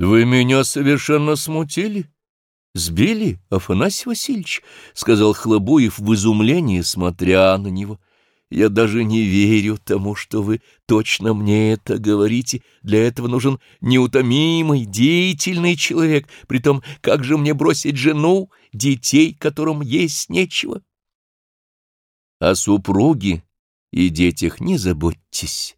Вы меня совершенно смутили. Сбили, Афанасий Васильевич, — сказал Хлобуев в изумлении, смотря на него. Я даже не верю тому, что вы точно мне это говорите. Для этого нужен неутомимый, деятельный человек. Притом, как же мне бросить жену, детей, которым есть нечего? О супруге и детях не заботьтесь.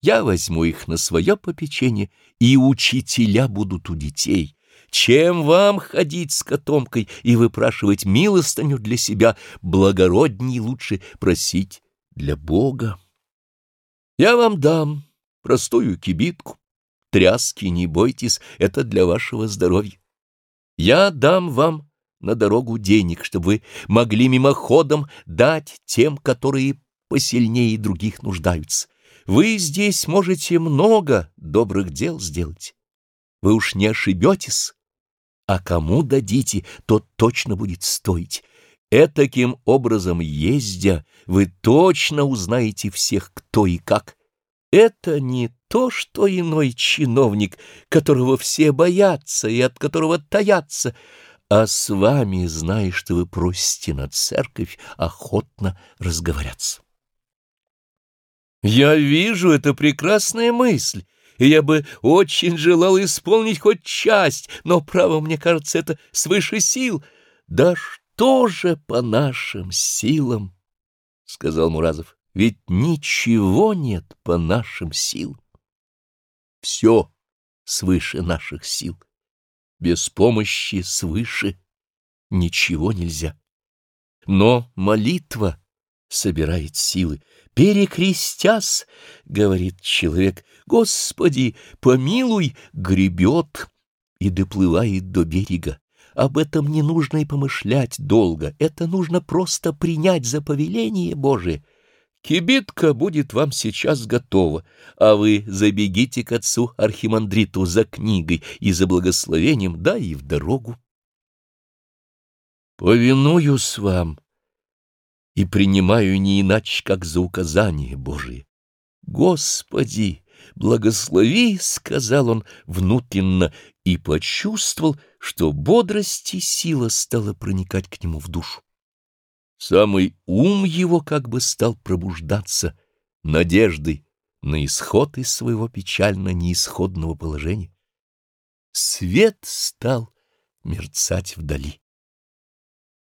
Я возьму их на свое попечение, и учителя будут у детей. Чем вам ходить с котомкой и выпрашивать милостыню для себя, благородней лучше просить для Бога. Я вам дам простую кибитку, тряски не бойтесь, это для вашего здоровья. Я дам вам на дорогу денег, чтобы вы могли мимоходом дать тем, которые посильнее других нуждаются. Вы здесь можете много добрых дел сделать. Вы уж не ошибетесь, а кому дадите, тот точно будет стоить. Этаким образом ездя, вы точно узнаете всех, кто и как. Это не то, что иной чиновник, которого все боятся и от которого таятся, а с вами, зная, что вы просите на церковь, охотно разговорятся. Я вижу, это прекрасная мысль, и я бы очень желал исполнить хоть часть, но, право, мне кажется, это свыше сил. Да что? тоже по нашим силам, — сказал Муразов. — Ведь ничего нет по нашим силам. Все свыше наших сил. Без помощи свыше ничего нельзя. Но молитва собирает силы. «Перекрестясь, — говорит человек, — Господи, помилуй, гребет и доплывает до берега. Об этом не нужно и помышлять долго, это нужно просто принять за повеление Божие. Кибитка будет вам сейчас готова, а вы забегите к отцу Архимандриту за книгой и за благословением, да и в дорогу. Повинуюсь вам и принимаю не иначе, как за указание Божие. Господи, благослови, — сказал он внутренно, и почувствовал, что бодрость и сила стала проникать к нему в душу. Самый ум его как бы стал пробуждаться надеждой на исход из своего печально неисходного положения. Свет стал мерцать вдали.